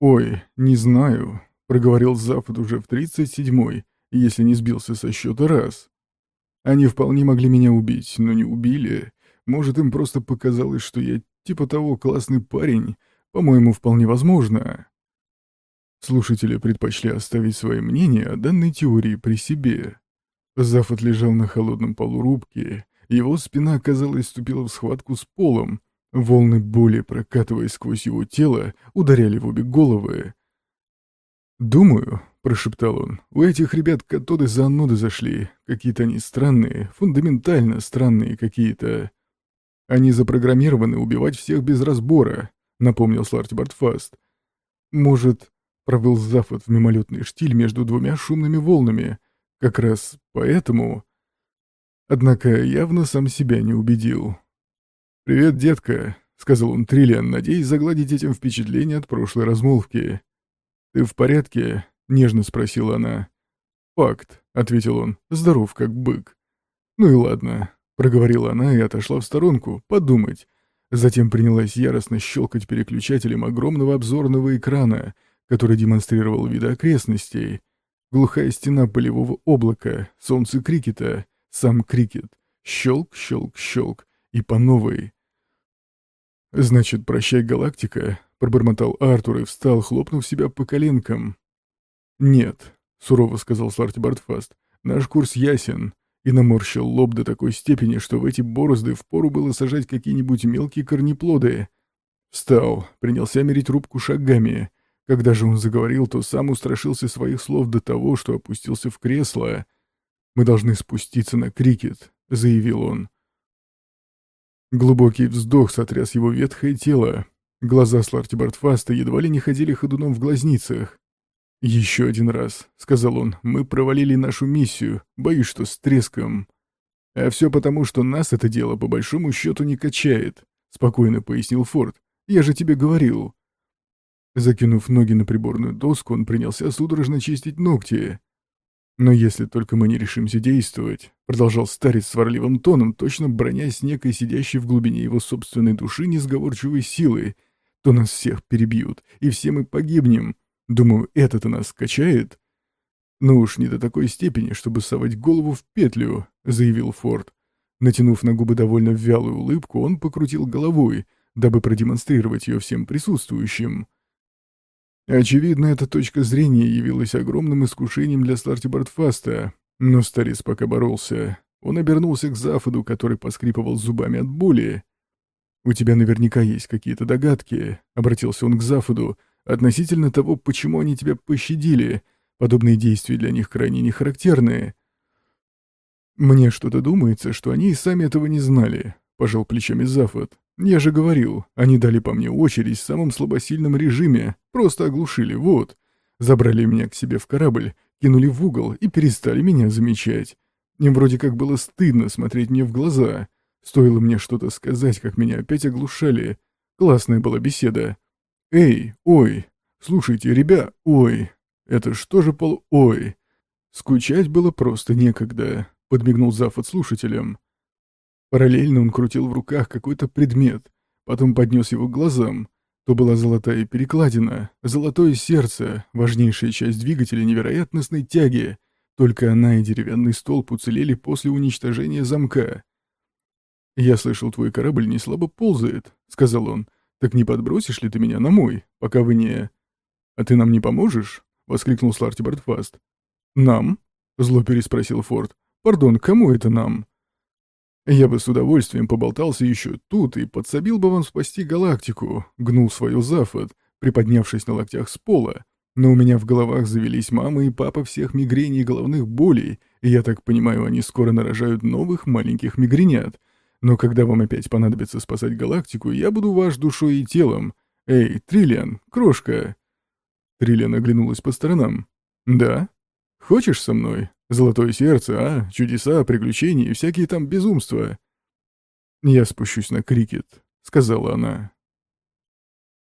«Ой, не знаю», — проговорил Запад уже в тридцать седьмой, если не сбился со счета раз. «Они вполне могли меня убить, но не убили. Может, им просто показалось, что я типа того классный парень. По-моему, вполне возможно». Слушатели предпочли оставить свои мнения о данной теории при себе. Зафот лежал на холодном полу рубки, его спина, казалось, вступила в схватку с полом, волны боли, прокатываясь сквозь его тело, ударяли в обе головы. «Думаю», — прошептал он, — «у этих ребят катоды за анноды зашли, какие-то они странные, фундаментально странные какие-то. Они запрограммированы убивать всех без разбора», — напомнил Сларти Бартфаст. «Может, Провел Зафот в мимолетный штиль между двумя шумными волнами. Как раз поэтому... Однако явно сам себя не убедил. «Привет, детка», — сказал он Триллиан, надеясь загладить этим впечатление от прошлой размолвки. «Ты в порядке?» — нежно спросила она. «Факт», — ответил он, — «здоров, как бык». «Ну и ладно», — проговорила она и отошла в сторонку, подумать. Затем принялась яростно щелкать переключателем огромного обзорного экрана — который демонстрировал виды окрестностей. Глухая стена полевого облака, солнце крикета, сам крикет. Щелк, щелк, щелк. И по новой. «Значит, прощай, галактика», — пробормотал Артур и встал, хлопнув себя по коленкам. «Нет», — сурово сказал Сларти Бартфаст, — «наш курс ясен» и наморщил лоб до такой степени, что в эти борозды впору было сажать какие-нибудь мелкие корнеплоды. Встал, принялся мерить рубку шагами, когда же он заговорил, то сам устрашился своих слов до того, что опустился в кресло. «Мы должны спуститься на крикет», — заявил он. Глубокий вздох сотряс его ветхое тело. Глаза Сларти Бартфаста едва ли не ходили ходуном в глазницах. «Еще один раз», — сказал он, — «мы провалили нашу миссию, боюсь, что с треском». «А все потому, что нас это дело по большому счету не качает», — спокойно пояснил Форд. «Я же тебе говорил». Закинув ноги на приборную доску, он принялся судорожно чистить ногти. «Но если только мы не решимся действовать», — продолжал старец сварливым тоном, точно бронясь некой сидящей в глубине его собственной души несговорчивой силой, то нас всех перебьют, и все мы погибнем. Думаю, это-то нас качает. «Ну уж не до такой степени, чтобы совать голову в петлю», — заявил Форд. Натянув на губы довольно вялую улыбку, он покрутил головой, дабы продемонстрировать ее всем присутствующим. Очевидно, эта точка зрения явилась огромным искушением для Сларти Бартфаста, но старец пока боролся. Он обернулся к Зафоду, который поскрипывал зубами от боли. «У тебя наверняка есть какие-то догадки», — обратился он к Зафоду, «относительно того, почему они тебя пощадили. Подобные действия для них крайне нехарактерные». «Мне что-то думается, что они и сами этого не знали», — пожал плечами Зафод. Я же говорил, они дали по мне очередь в самом слабосильном режиме, просто оглушили, вот. Забрали меня к себе в корабль, кинули в угол и перестали меня замечать. Им вроде как было стыдно смотреть мне в глаза. Стоило мне что-то сказать, как меня опять оглушали. Классная была беседа. «Эй, ой, слушайте, ребя, ой, это что же пол... ой». Скучать было просто некогда, подмигнул Зафот слушателям. Параллельно он крутил в руках какой-то предмет, потом поднес его к глазам. То была золотая перекладина, золотое сердце, важнейшая часть двигателя невероятностной тяги. Только она и деревянный столб уцелели после уничтожения замка. «Я слышал, твой корабль не слабо ползает», — сказал он. «Так не подбросишь ли ты меня на мой, пока вы не...» «А ты нам не поможешь?» — воскликнул Сларти Бартфаст. «Нам?» — зло переспросил Форд. «Пардон, кому это нам?» Я бы с удовольствием поболтался еще тут и подсобил бы вам спасти галактику, гнул свою Зафот, приподнявшись на локтях с пола. Но у меня в головах завелись мама и папа всех мигрений и головных болей, и я так понимаю, они скоро нарожают новых маленьких мигренят. Но когда вам опять понадобится спасать галактику, я буду ваш душой и телом. Эй, Триллиан, крошка!» Триллиан оглянулась по сторонам. «Да? Хочешь со мной?» Золотое сердце, а? Чудеса, приключения и всякие там безумства. «Я спущусь на крикет», — сказала она.